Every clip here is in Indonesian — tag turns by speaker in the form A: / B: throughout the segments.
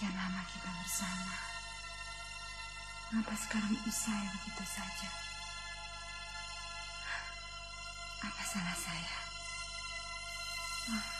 A: Sekian lama kita bersama. Mengapa sekarang usai begitu saja? Apa salah saya? Oh.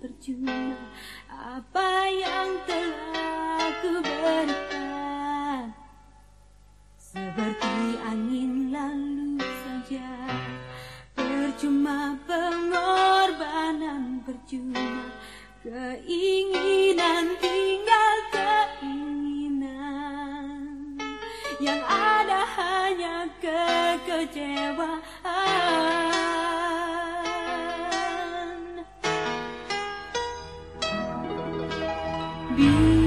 B: percuma Apa yang telah ku berikan Seperti angin lalu saja. Percuma pengorbanan percuma Keinginan. Tinggal keinginan. Yang ada hanya kekecewaan 比